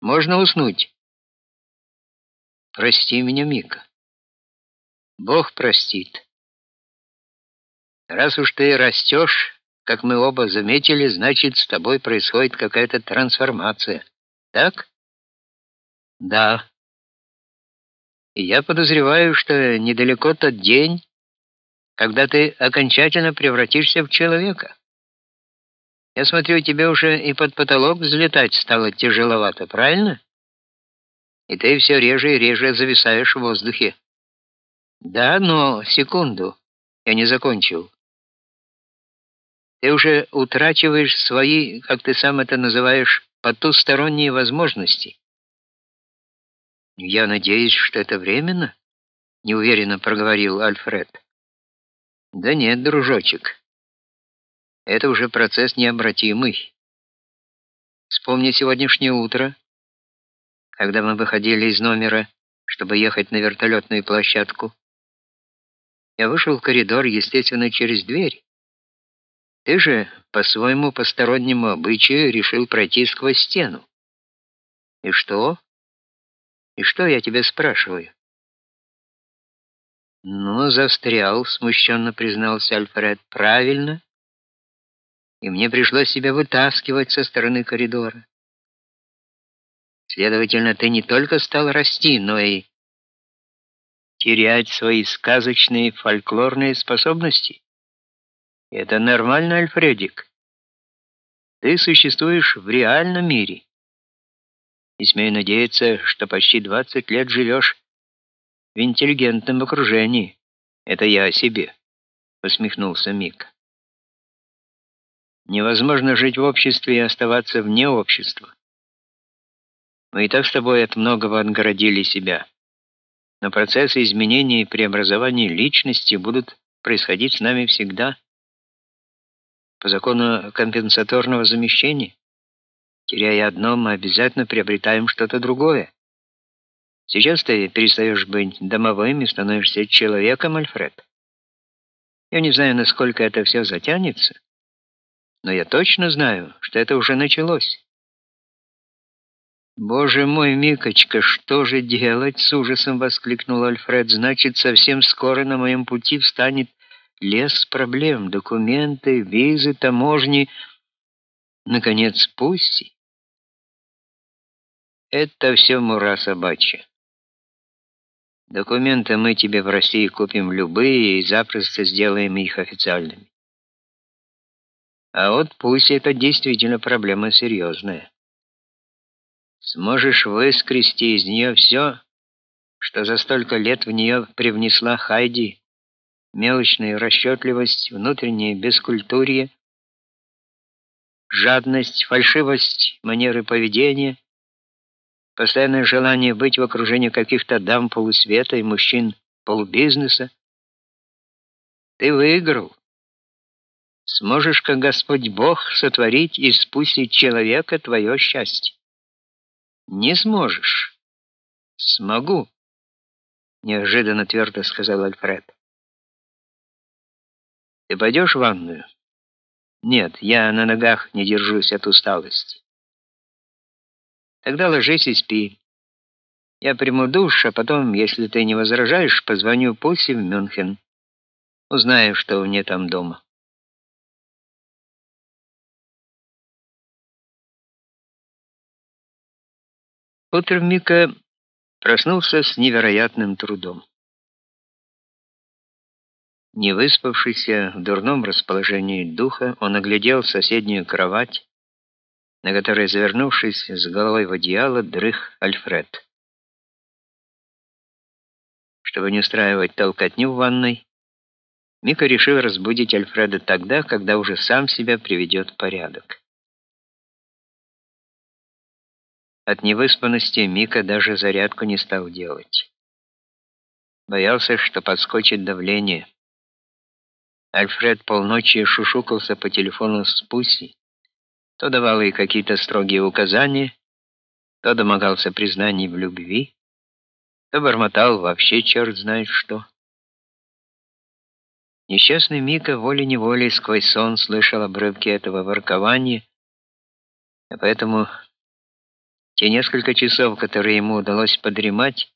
Можно уснуть. Прости меня, Мика. Бог простит. Раз уж ты растешь, как мы оба заметили, значит, с тобой происходит какая-то трансформация. Так? Да. И я подозреваю, что недалеко тот день, когда ты окончательно превратишься в человека. Я смотрю, тебе уже и под потолок взлетать стало тяжеловато, правильно? И ты все реже и реже зависаешь в воздухе. Да, но секунду. Я не закончил. Ты уже утрачиваешь свои, как ты сам это называешь, потусторонние возможности. Я надеюсь, что это временно, неуверенно проговорил Альфред. Да нет, дружочек. Это уже процесс необратимый. Вспомни сегодняшнее утро, когда мы выходили из номера, чтобы ехать на вертолетную площадку. Я вышел в коридор, естественно, через дверь. Ты же по своему постороннему обычаю решил пройти сквозь стену. И что? И что я тебя спрашиваю? Ну, застрял, смущенно признался Альфред. Правильно. И мне пришлось себя вытаскивать со стороны коридора. Следовательно, ты не только стал расти, но и терять свои сказочные фольклорные способности. Это нормально, Альфредик. Ты существуешь в реальном мире. И смею надеяться, что почти 20 лет живешь в интеллигентном окружении. Это я о себе, усмехнулся Мик. Невозможно жить в обществе и оставаться вне общества. Мы и так с тобой от многого отгородили себя. Но процессы изменения и преобразования личности будут происходить с нами всегда по закону компенсаторного замещения. Теряя одно, мы обязательно приобретаем что-то другое. Сейчас ты перестаешь быть домовым и становишься человеком, Альфред. Я не знаю, насколько это все затянется, но я точно знаю, что это уже началось. Боже мой, Микочка, что же делать? с ужасом воскликнул Альфред. Значит, совсем скоро на моем пути встанет лес проблем: документы, визы, таможни, наконец, пусти. Это все мура собачья. Документы мы тебе в России купим любые и запросто сделаем их официальными. А вот пусть это действительно проблема серьезная. Сможешь выскрести из нее все, что за столько лет в нее привнесла Хайди, мелочная расчетливость, внутреннее бескультурье, жадность, фальшивость манеры поведения, постоянное желание быть в окружении каких-то дам полусвета и мужчин полубизнеса. Ты выиграл сможешь, как Господь Бог, сотворить и спустить человека твое счастье. Не сможешь. Смогу, неожиданно твердо сказал Альфред. Ты пойдешь в ванную? Нет, я на ногах не держусь от усталости. Тогда ложись и спи. Я приму душ, а потом, если ты не возражаешь, позвоню Пусе в Мюнхен. Узнаю, что у нее там дома. Утром Мика проснулся с невероятным трудом. Не выспавшийся, в дурном расположении духа, он оглядел соседнюю кровать, на которой, завернувшись с головой в одеяло, дрых Альфред. Чтобы не устраивать толкотню в ванной, Мика решил разбудить Альфреда тогда, когда уже сам себя приведет в порядок. От невыспанности Мика даже зарядку не стал делать. Боялся, что подскочит давление. Альфред полночи шушукался по телефону с Пусси, то давал ей какие-то строгие указания, то домогался признаний в любви, то бормотал вообще черт знает что. Несчастный Мика волей-неволей сквозь сон слышал обрывки этого воркования, а поэтому Те несколько часов, которые ему удалось подремать,